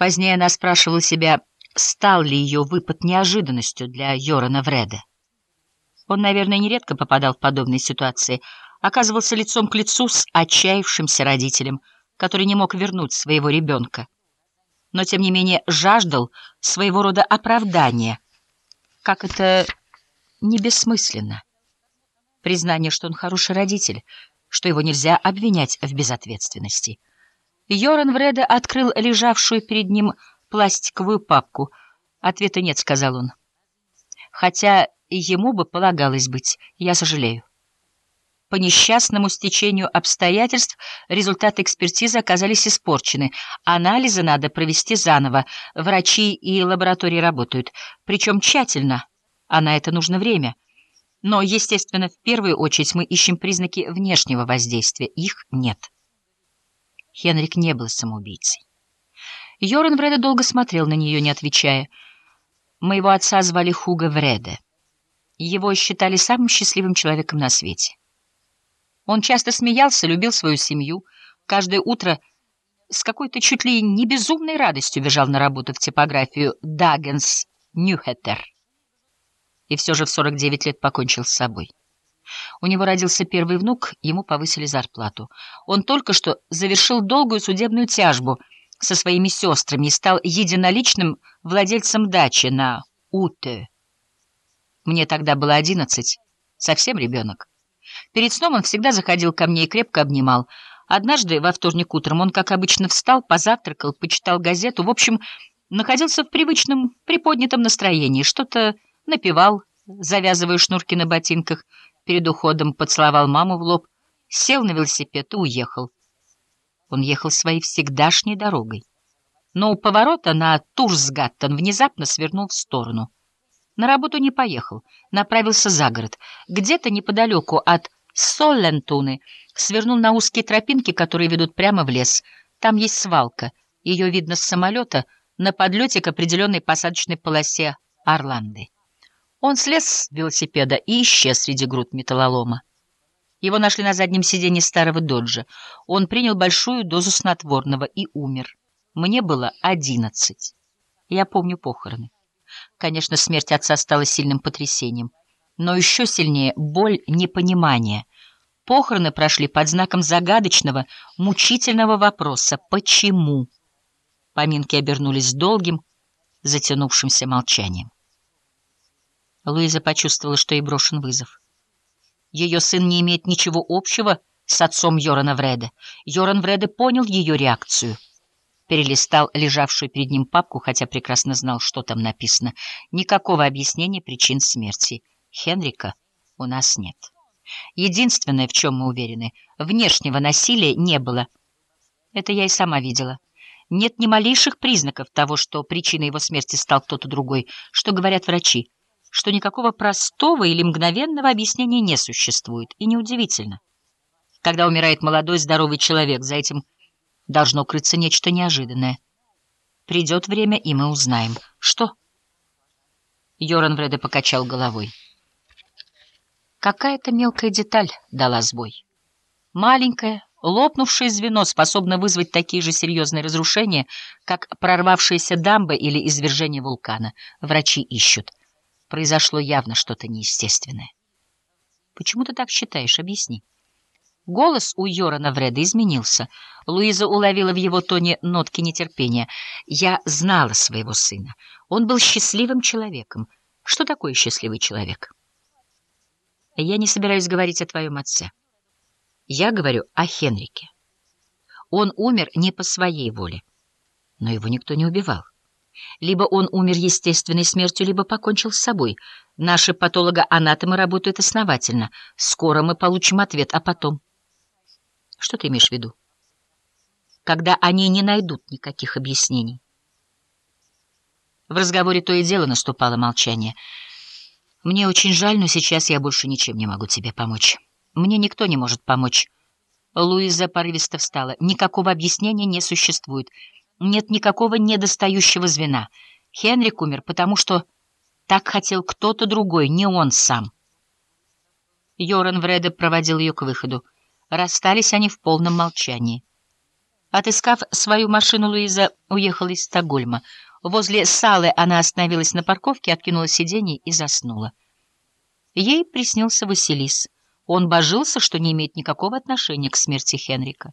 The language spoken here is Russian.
Позднее она спрашивала себя, стал ли ее выпад неожиданностью для Йорана Вреда. Он, наверное, нередко попадал в подобные ситуации, оказывался лицом к лицу с отчаявшимся родителем, который не мог вернуть своего ребенка, но, тем не менее, жаждал своего рода оправдания. Как это не бессмысленно. Признание, что он хороший родитель, что его нельзя обвинять в безответственности. Йоран Вреда открыл лежавшую перед ним пластиковую папку. «Ответа нет», — сказал он. «Хотя ему бы полагалось быть, я сожалею». По несчастному стечению обстоятельств результаты экспертизы оказались испорчены. Анализы надо провести заново. Врачи и лаборатории работают. Причем тщательно, а на это нужно время. Но, естественно, в первую очередь мы ищем признаки внешнего воздействия. Их нет. Хенрик не был самоубийцей. Йоран Вреде долго смотрел на нее, не отвечая. Моего отца звали Хуга Вреде. Его считали самым счастливым человеком на свете. Он часто смеялся, любил свою семью. Каждое утро с какой-то чуть ли не безумной радостью бежал на работу в типографию «Даггенс Нюхеттер». И все же в 49 лет покончил с собой. У него родился первый внук, ему повысили зарплату. Он только что завершил долгую судебную тяжбу со своими сестрами и стал единоличным владельцем дачи на Уте. Мне тогда было одиннадцать, совсем ребенок. Перед сном он всегда заходил ко мне и крепко обнимал. Однажды, во вторник утром, он, как обычно, встал, позавтракал, почитал газету, в общем, находился в привычном приподнятом настроении, что-то напевал, завязывая шнурки на ботинках, перед уходом поцеловал маму в лоб, сел на велосипед и уехал. Он ехал своей всегдашней дорогой. Но у поворота на Турсгаттен внезапно свернул в сторону. На работу не поехал, направился за город. Где-то неподалеку от Соллентуны свернул на узкие тропинки, которые ведут прямо в лес. Там есть свалка. Ее видно с самолета на подлете к определенной посадочной полосе Орланды. Он слез с велосипеда и исчез среди груд металлолома. Его нашли на заднем сиденье старого доджа. Он принял большую дозу снотворного и умер. Мне было одиннадцать. Я помню похороны. Конечно, смерть отца стала сильным потрясением, но еще сильнее боль непонимания. Похороны прошли под знаком загадочного, мучительного вопроса «Почему?». Поминки обернулись долгим, затянувшимся молчанием. Луиза почувствовала, что ей брошен вызов. Ее сын не имеет ничего общего с отцом Йорана Вреда. Йоран Вреде понял ее реакцию. Перелистал лежавшую перед ним папку, хотя прекрасно знал, что там написано. Никакого объяснения причин смерти. Хенрика у нас нет. Единственное, в чем мы уверены, внешнего насилия не было. Это я и сама видела. Нет ни малейших признаков того, что причиной его смерти стал кто-то другой, что говорят врачи что никакого простого или мгновенного объяснения не существует, и неудивительно. Когда умирает молодой здоровый человек, за этим должно крыться нечто неожиданное. Придет время, и мы узнаем. Что? Йоран Вреде покачал головой. Какая-то мелкая деталь дала сбой. Маленькое, лопнувшее звено способно вызвать такие же серьезные разрушения, как прорвавшаяся дамба или извержение вулкана. Врачи ищут. Произошло явно что-то неестественное. Почему ты так считаешь? Объясни. Голос у Йорана Вреда изменился. Луиза уловила в его тоне нотки нетерпения. Я знала своего сына. Он был счастливым человеком. Что такое счастливый человек? Я не собираюсь говорить о твоем отце. Я говорю о Хенрике. Он умер не по своей воле, но его никто не убивал. Либо он умер естественной смертью, либо покончил с собой. Наши патологоанатомы работают основательно. Скоро мы получим ответ, а потом... Что ты имеешь в виду? Когда они не найдут никаких объяснений. В разговоре то и дело наступало молчание. Мне очень жаль, но сейчас я больше ничем не могу тебе помочь. Мне никто не может помочь. Луиза порывисто встала. Никакого объяснения не существует. Нет никакого недостающего звена. Хенрик умер, потому что так хотел кто-то другой, не он сам. Йоран Вреде проводил ее к выходу. Расстались они в полном молчании. Отыскав свою машину, Луиза уехала из Стокгольма. Возле Салы она остановилась на парковке, откинула сиденье и заснула. Ей приснился Василис. Он божился, что не имеет никакого отношения к смерти Хенрика.